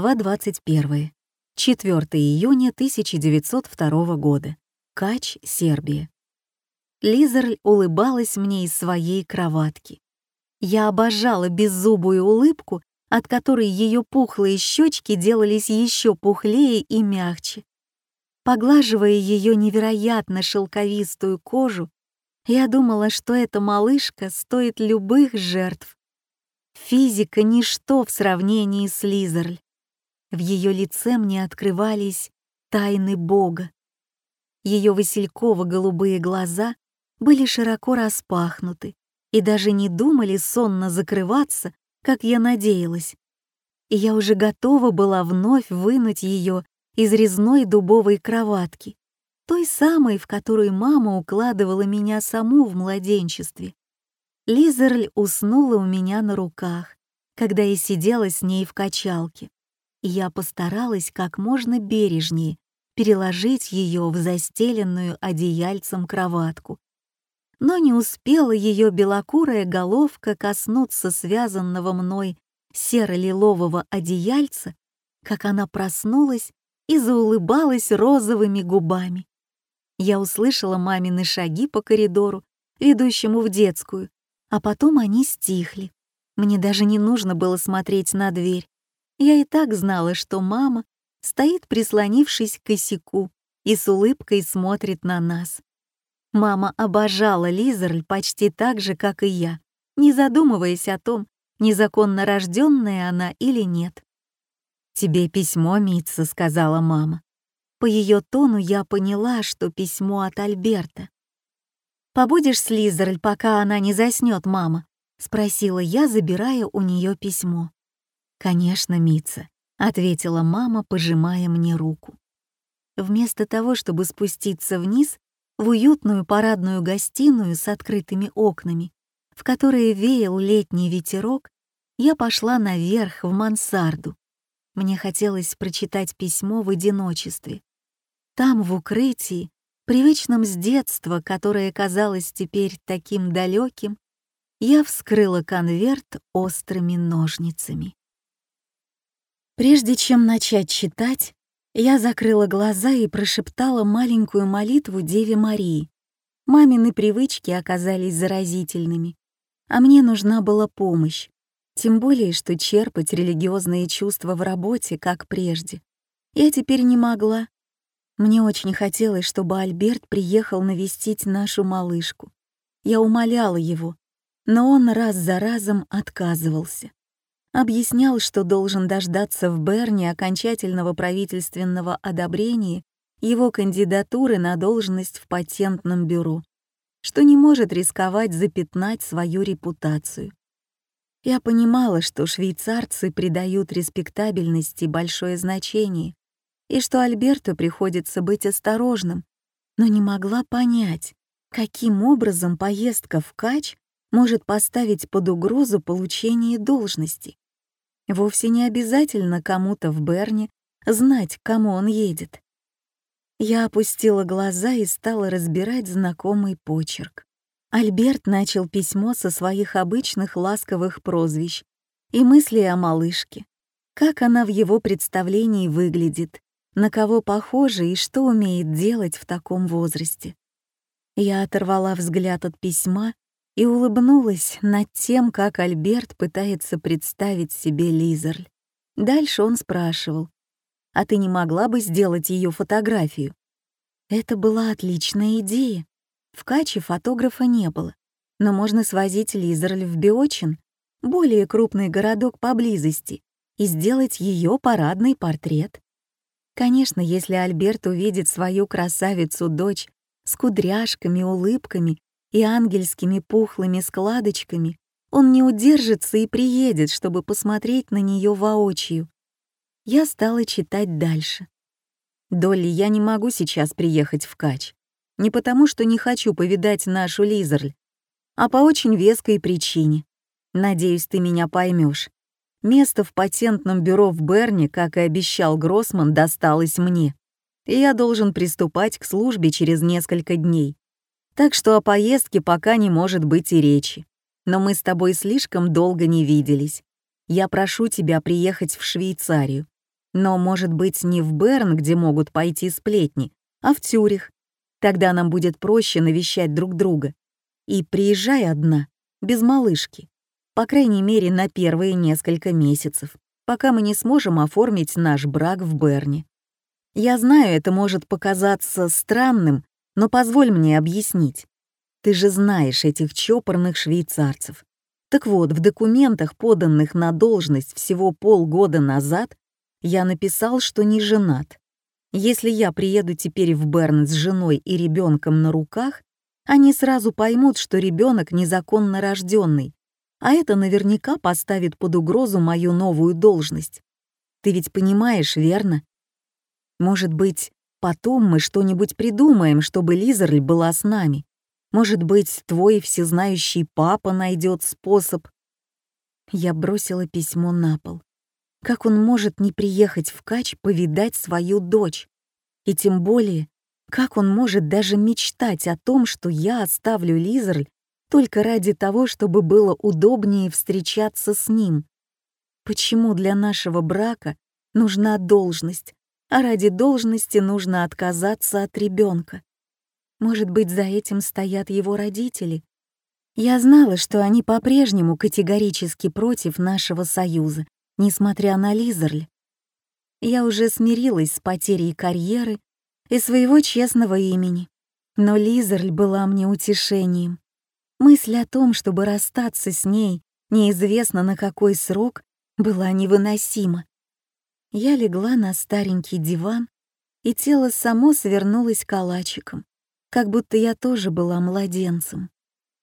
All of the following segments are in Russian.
Глава 21. 4 июня 1902 года. Кач, Сербия. Лизерль улыбалась мне из своей кроватки. Я обожала беззубую улыбку, от которой ее пухлые щечки делались еще пухлее и мягче. Поглаживая ее невероятно шелковистую кожу, я думала, что эта малышка стоит любых жертв. Физика — ничто в сравнении с Лизерль. В ее лице мне открывались тайны Бога. Ее васильково-голубые глаза были широко распахнуты и даже не думали сонно закрываться, как я надеялась. И я уже готова была вновь вынуть ее из резной дубовой кроватки, той самой, в которую мама укладывала меня саму в младенчестве. Лизерль уснула у меня на руках, когда я сидела с ней в качалке, и я постаралась как можно бережнее переложить ее в застеленную одеяльцем кроватку. Но не успела ее белокурая головка коснуться связанного мной серо-лилового одеяльца, как она проснулась и заулыбалась розовыми губами. Я услышала мамины шаги по коридору, ведущему в детскую, а потом они стихли. Мне даже не нужно было смотреть на дверь. Я и так знала, что мама стоит, прислонившись к косяку, и с улыбкой смотрит на нас. Мама обожала Лизерль почти так же, как и я, не задумываясь о том, незаконно рожденная она или нет. «Тебе письмо, Митца», — сказала мама. По ее тону я поняла, что письмо от Альберта. «Побудешь с Лизерль, пока она не заснет, мама?» — спросила я, забирая у нее письмо. «Конечно, Митца», — ответила мама, пожимая мне руку. Вместо того, чтобы спуститься вниз в уютную парадную гостиную с открытыми окнами, в которые веял летний ветерок, я пошла наверх в мансарду. Мне хотелось прочитать письмо в одиночестве. Там, в укрытии, привычном с детства, которое казалось теперь таким далеким, я вскрыла конверт острыми ножницами. Прежде чем начать читать, я закрыла глаза и прошептала маленькую молитву Деве Марии. Мамины привычки оказались заразительными, а мне нужна была помощь, тем более, что черпать религиозные чувства в работе, как прежде, я теперь не могла. Мне очень хотелось, чтобы Альберт приехал навестить нашу малышку. Я умоляла его, но он раз за разом отказывался. Объяснял, что должен дождаться в Берне окончательного правительственного одобрения его кандидатуры на должность в патентном бюро, что не может рисковать запятнать свою репутацию. Я понимала, что швейцарцы придают респектабельности большое значение, и что Альберту приходится быть осторожным, но не могла понять, каким образом поездка в Кач может поставить под угрозу получение должности. Вовсе не обязательно кому-то в Берне знать, кому он едет. Я опустила глаза и стала разбирать знакомый почерк. Альберт начал письмо со своих обычных ласковых прозвищ и мысли о малышке, как она в его представлении выглядит, на кого похожа и что умеет делать в таком возрасте. Я оторвала взгляд от письма и улыбнулась над тем, как Альберт пытается представить себе Лизерль. Дальше он спрашивал, «А ты не могла бы сделать ее фотографию?» Это была отличная идея. В Каче фотографа не было, но можно свозить Лизерль в Биочин, более крупный городок поблизости, и сделать ее парадный портрет. Конечно, если Альберт увидит свою красавицу-дочь с кудряшками, улыбками и ангельскими пухлыми складочками, он не удержится и приедет, чтобы посмотреть на нее воочию. Я стала читать дальше. «Долли, я не могу сейчас приехать в Кач. Не потому, что не хочу повидать нашу Лизерль, а по очень веской причине. Надеюсь, ты меня поймешь. Место в патентном бюро в Берне, как и обещал Гроссман, досталось мне. И я должен приступать к службе через несколько дней. Так что о поездке пока не может быть и речи. Но мы с тобой слишком долго не виделись. Я прошу тебя приехать в Швейцарию. Но, может быть, не в Берн, где могут пойти сплетни, а в Тюрих. Тогда нам будет проще навещать друг друга. И приезжай одна, без малышки. По крайней мере, на первые несколько месяцев, пока мы не сможем оформить наш брак в Берне. Я знаю, это может показаться странным, но позволь мне объяснить. Ты же знаешь этих чопорных швейцарцев. Так вот, в документах, поданных на должность всего полгода назад, я написал, что не женат. Если я приеду теперь в Берн с женой и ребенком на руках, они сразу поймут, что ребенок незаконно рожденный, а это наверняка поставит под угрозу мою новую должность. Ты ведь понимаешь, верно? Может быть, потом мы что-нибудь придумаем, чтобы Лизерль была с нами. Может быть, твой всезнающий папа найдет способ. Я бросила письмо на пол. Как он может не приехать в Кач повидать свою дочь? И тем более, как он может даже мечтать о том, что я оставлю Лизерль только ради того, чтобы было удобнее встречаться с ним? Почему для нашего брака нужна должность, а ради должности нужно отказаться от ребенка? Может быть, за этим стоят его родители? Я знала, что они по-прежнему категорически против нашего союза, несмотря на Лизерль. Я уже смирилась с потерей карьеры и своего честного имени, но Лизерль была мне утешением. Мысль о том, чтобы расстаться с ней, неизвестно на какой срок, была невыносима. Я легла на старенький диван, и тело само свернулось калачиком как будто я тоже была младенцем.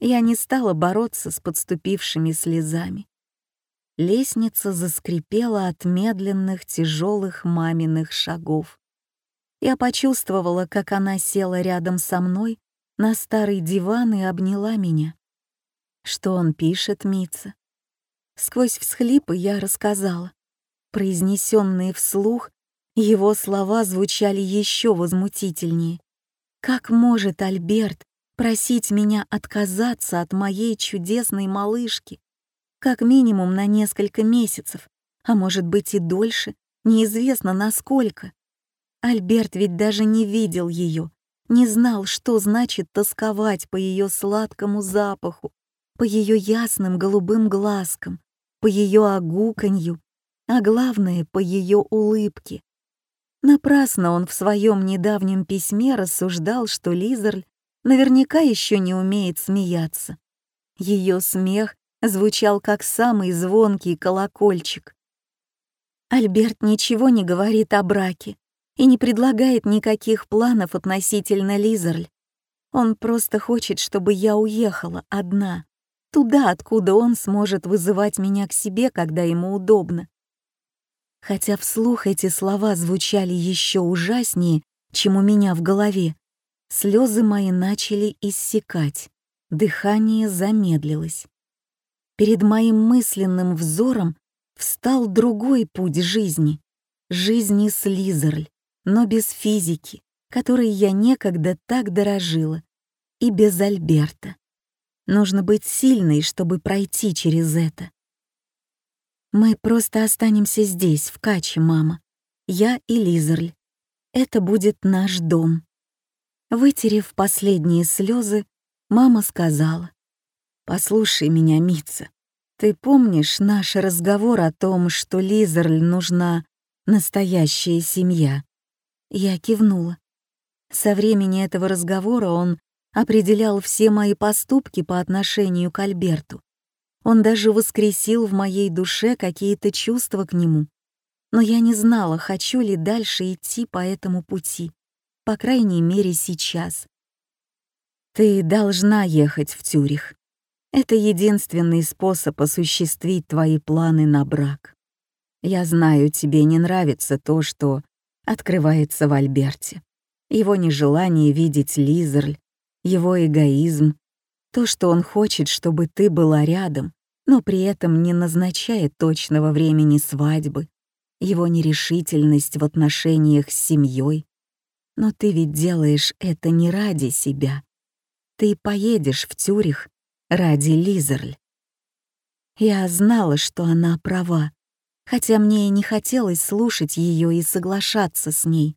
Я не стала бороться с подступившими слезами. Лестница заскрипела от медленных, тяжелых маминых шагов. Я почувствовала, как она села рядом со мной на старый диван и обняла меня. Что он пишет, Мица? Сквозь всхлипы я рассказала. Произнесенные вслух, его слова звучали еще возмутительнее. Как может Альберт просить меня отказаться от моей чудесной малышки? Как минимум на несколько месяцев, а может быть и дольше, неизвестно насколько. Альберт ведь даже не видел ее, не знал, что значит тосковать по ее сладкому запаху, по ее ясным голубым глазкам, по ее огуканью, а главное, по ее улыбке. Напрасно он в своем недавнем письме рассуждал, что Лизерль наверняка еще не умеет смеяться. Ее смех звучал как самый звонкий колокольчик. Альберт ничего не говорит о браке и не предлагает никаких планов относительно Лизерль. Он просто хочет, чтобы я уехала одна, туда, откуда он сможет вызывать меня к себе, когда ему удобно. Хотя вслух эти слова звучали еще ужаснее, чем у меня в голове, слезы мои начали иссякать, дыхание замедлилось. Перед моим мысленным взором встал другой путь жизни, жизни с Лизерль, но без физики, которой я некогда так дорожила, и без Альберта. Нужно быть сильной, чтобы пройти через это. Мы просто останемся здесь, в Каче, мама. Я и Лизерль. Это будет наш дом. Вытерев последние слезы, мама сказала. «Послушай меня, Митца. Ты помнишь наш разговор о том, что Лизерль нужна настоящая семья?» Я кивнула. Со времени этого разговора он определял все мои поступки по отношению к Альберту. Он даже воскресил в моей душе какие-то чувства к нему. Но я не знала, хочу ли дальше идти по этому пути, по крайней мере сейчас. Ты должна ехать в Тюрих. Это единственный способ осуществить твои планы на брак. Я знаю, тебе не нравится то, что открывается в Альберте. Его нежелание видеть Лизерль, его эгоизм, то, что он хочет, чтобы ты была рядом, но при этом не назначает точного времени свадьбы, его нерешительность в отношениях с семьей. Но ты ведь делаешь это не ради себя. Ты поедешь в Тюрих ради Лизерль. Я знала, что она права, хотя мне и не хотелось слушать ее и соглашаться с ней.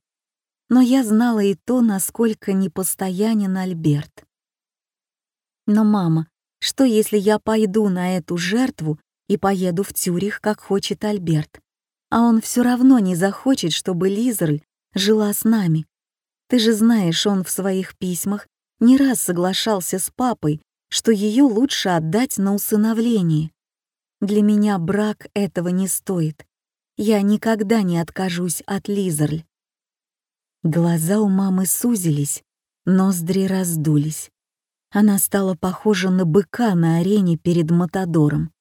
Но я знала и то, насколько непостоянен Альберт. Но, мама, что если я пойду на эту жертву и поеду в Тюрих, как хочет Альберт? А он все равно не захочет, чтобы Лизерль жила с нами. Ты же знаешь, он в своих письмах не раз соглашался с папой, что ее лучше отдать на усыновление. Для меня брак этого не стоит. Я никогда не откажусь от Лизерль. Глаза у мамы сузились, ноздри раздулись. Она стала похожа на быка на арене перед Матадором.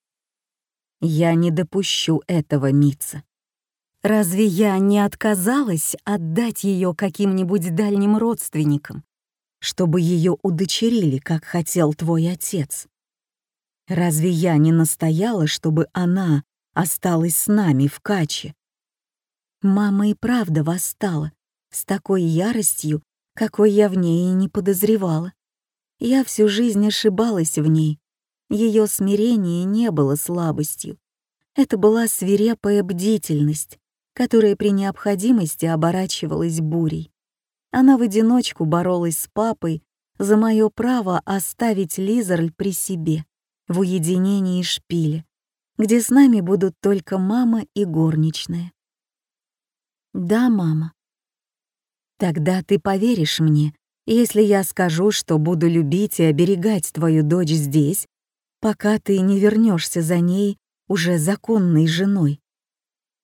«Я не допущу этого, Мица. Разве я не отказалась отдать ее каким-нибудь дальним родственникам, чтобы ее удочерили, как хотел твой отец? Разве я не настояла, чтобы она осталась с нами в Каче? Мама и правда восстала, с такой яростью, какой я в ней и не подозревала. Я всю жизнь ошибалась в ней. Ее смирение не было слабостью. Это была свирепая бдительность, которая при необходимости оборачивалась бурей. Она в одиночку боролась с папой за мое право оставить Лизерль при себе в уединении шпиле, где с нами будут только мама и горничная. Да, мама. Тогда ты поверишь мне, если я скажу, что буду любить и оберегать твою дочь здесь, пока ты не вернешься за ней уже законной женой.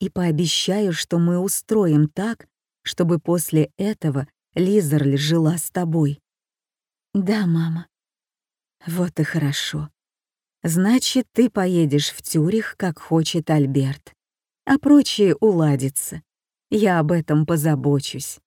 И пообещаю, что мы устроим так, чтобы после этого Лизерль жила с тобой. Да, мама. Вот и хорошо. Значит, ты поедешь в Тюрих, как хочет Альберт. А прочее уладится. Я об этом позабочусь.